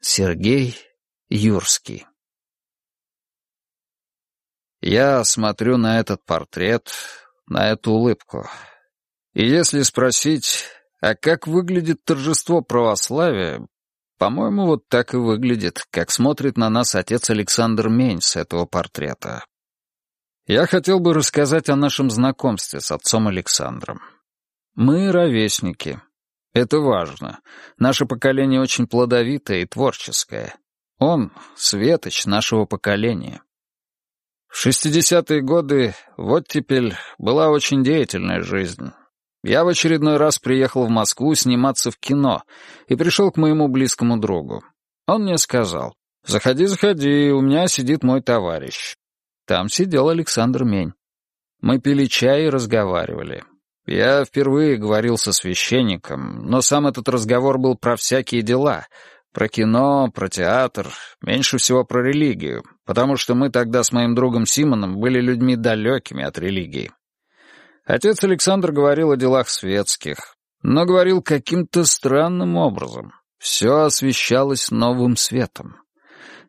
Сергей Юрский Я смотрю на этот портрет, на эту улыбку. И если спросить, а как выглядит торжество православия, по-моему, вот так и выглядит, как смотрит на нас отец Александр Мень с этого портрета. Я хотел бы рассказать о нашем знакомстве с отцом Александром. Мы ровесники. Это важно. Наше поколение очень плодовитое и творческое. Он — светоч нашего поколения. В 60-е годы в оттепель была очень деятельная жизнь. Я в очередной раз приехал в Москву сниматься в кино и пришел к моему близкому другу. Он мне сказал, «Заходи, заходи, у меня сидит мой товарищ». Там сидел Александр Мень. Мы пили чай и разговаривали. Я впервые говорил со священником, но сам этот разговор был про всякие дела. Про кино, про театр, меньше всего про религию, потому что мы тогда с моим другом Симоном были людьми далекими от религии. Отец Александр говорил о делах светских, но говорил каким-то странным образом. Все освещалось новым светом.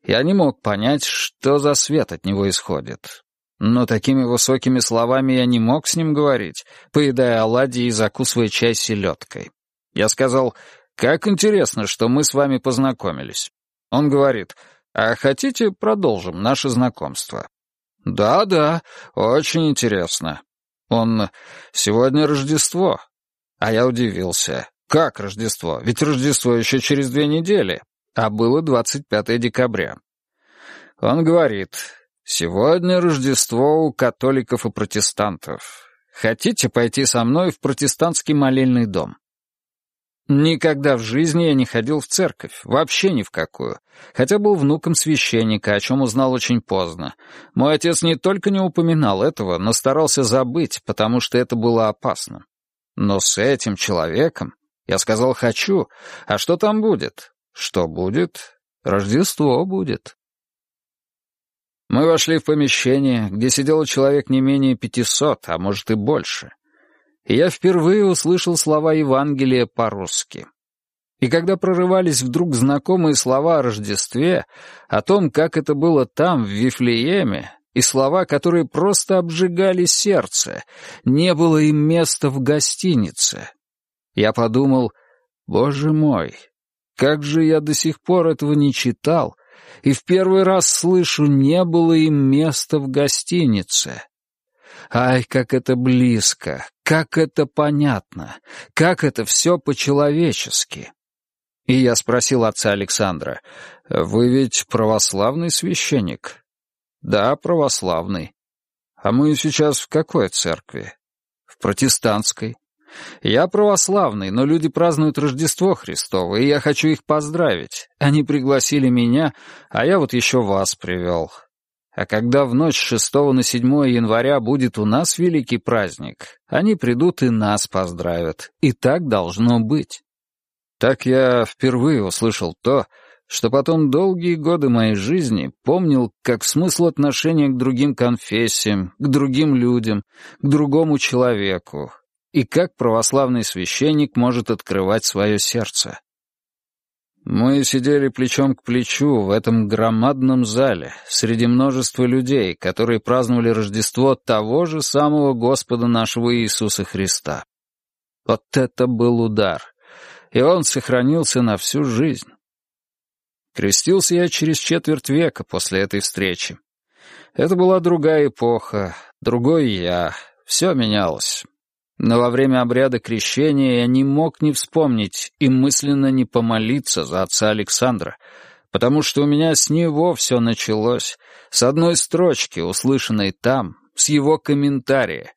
Я не мог понять, что за свет от него исходит. Но такими высокими словами я не мог с ним говорить, поедая оладьи и закусывая чай селедкой. Я сказал, как интересно, что мы с вами познакомились. Он говорит, а хотите продолжим наше знакомство? Да-да, очень интересно. Он, сегодня Рождество. А я удивился. Как Рождество? Ведь Рождество еще через две недели а было 25 декабря. Он говорит, «Сегодня Рождество у католиков и протестантов. Хотите пойти со мной в протестантский молельный дом?» Никогда в жизни я не ходил в церковь, вообще ни в какую, хотя был внуком священника, о чем узнал очень поздно. Мой отец не только не упоминал этого, но старался забыть, потому что это было опасно. Но с этим человеком я сказал «хочу», а что там будет? Что будет? Рождество будет. Мы вошли в помещение, где сидело человек не менее пятисот, а может и больше. И я впервые услышал слова Евангелия по-русски. И когда прорывались вдруг знакомые слова о Рождестве, о том, как это было там, в Вифлееме, и слова, которые просто обжигали сердце, не было им места в гостинице, я подумал, «Боже мой, как же я до сих пор этого не читал, и в первый раз слышу, не было им места в гостинице. Ай, как это близко, как это понятно, как это все по-человечески. И я спросил отца Александра, «Вы ведь православный священник?» «Да, православный». «А мы сейчас в какой церкви?» «В протестантской». Я православный, но люди празднуют Рождество Христово, и я хочу их поздравить. Они пригласили меня, а я вот еще вас привел. А когда в ночь с 6 на 7 января будет у нас великий праздник, они придут и нас поздравят. И так должно быть. Так я впервые услышал то, что потом долгие годы моей жизни помнил как смысл отношения к другим конфессиям, к другим людям, к другому человеку, и как православный священник может открывать свое сердце. Мы сидели плечом к плечу в этом громадном зале, среди множества людей, которые праздновали Рождество того же самого Господа нашего Иисуса Христа. Вот это был удар, и он сохранился на всю жизнь. Крестился я через четверть века после этой встречи. Это была другая эпоха, другой я, все менялось. Но во время обряда крещения я не мог не вспомнить и мысленно не помолиться за отца Александра, потому что у меня с него все началось, с одной строчки, услышанной там, с его комментария.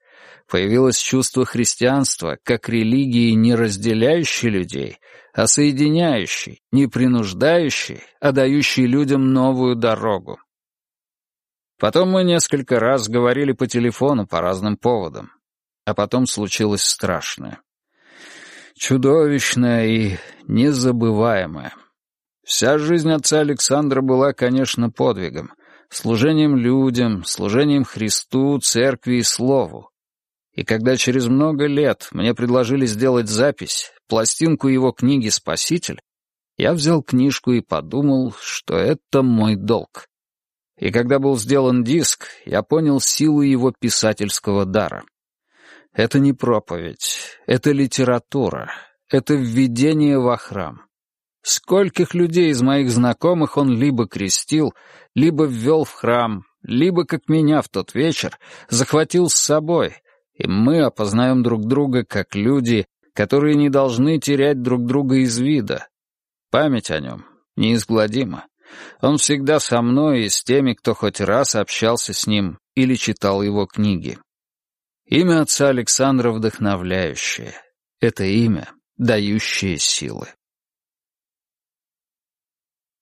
Появилось чувство христианства как религии, не разделяющей людей, а соединяющей, не принуждающей, а дающей людям новую дорогу. Потом мы несколько раз говорили по телефону по разным поводам. А потом случилось страшное. Чудовищное и незабываемое. Вся жизнь отца Александра была, конечно, подвигом, служением людям, служением Христу, церкви и Слову. И когда через много лет мне предложили сделать запись, пластинку его книги «Спаситель», Я взял книжку и подумал, что это мой долг. И когда был сделан диск, я понял силу его писательского дара. Это не проповедь, это литература, это введение во храм. Скольких людей из моих знакомых он либо крестил, либо ввел в храм, либо, как меня в тот вечер, захватил с собой, и мы опознаем друг друга как люди, которые не должны терять друг друга из вида. Память о нем неизгладима. Он всегда со мной и с теми, кто хоть раз общался с ним или читал его книги. Имя отца Александра вдохновляющее. Это имя, дающее силы.